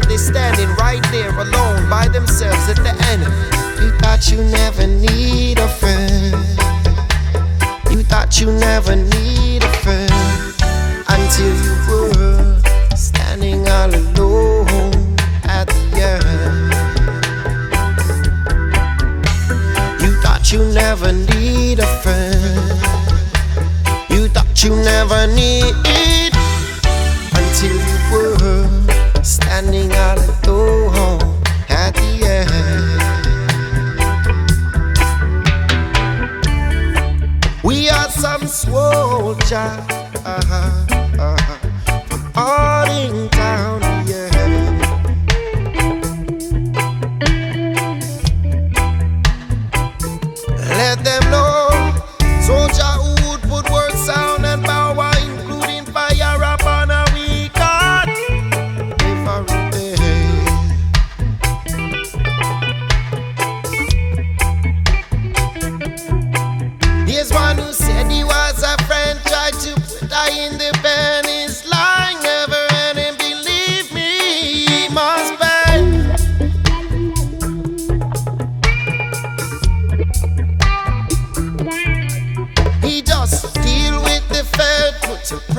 standing right there alone by themselves at the end. You thought you never need a friend. You thought you never need a friend until you were standing all alone at the end. You thought you never need a friend. You thought you never need Here's one who said he was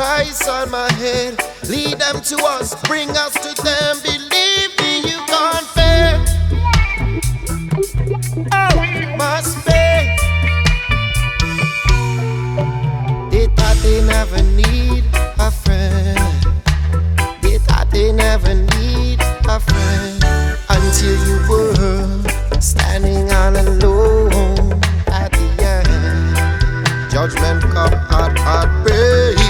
price on my head, lead them to us, bring us to them. Believe me, you can't fail. Oh, must pay. They thought they never need a friend. They thought they never need a friend until you were standing all alone at the end. Judgment come hot, hot, babe.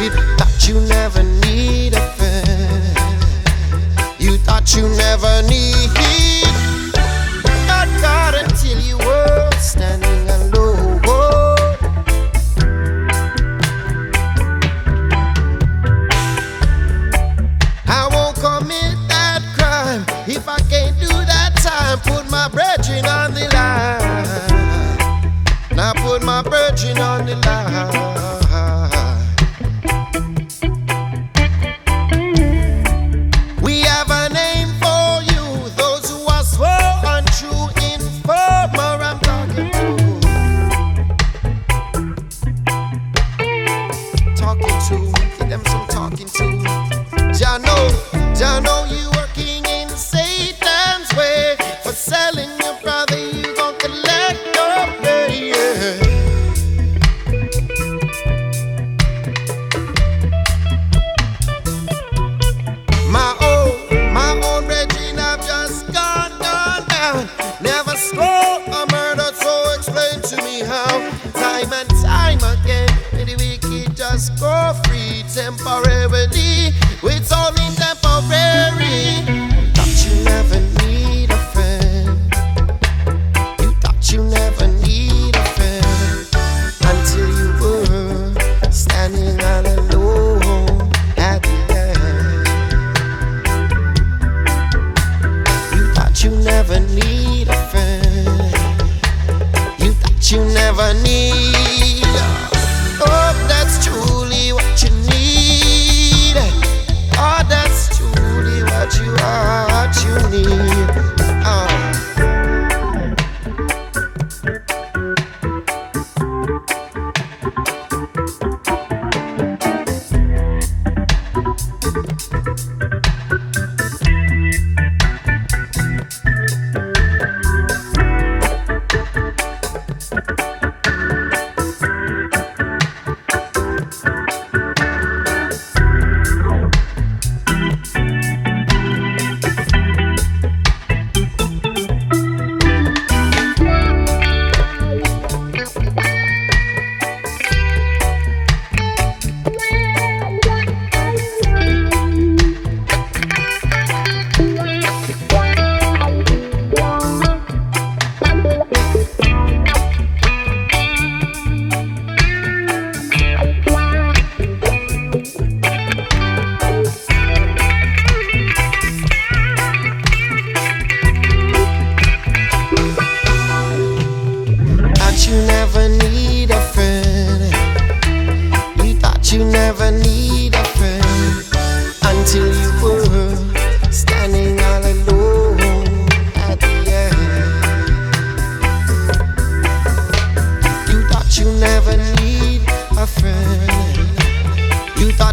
How. Time and time again, the wicked just go free temporarily. It's only temporary. Thought you never need a friend. You thought you never need a friend until you were standing all alone at the end. You thought you never need never need.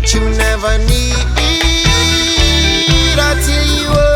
what you never need. Until you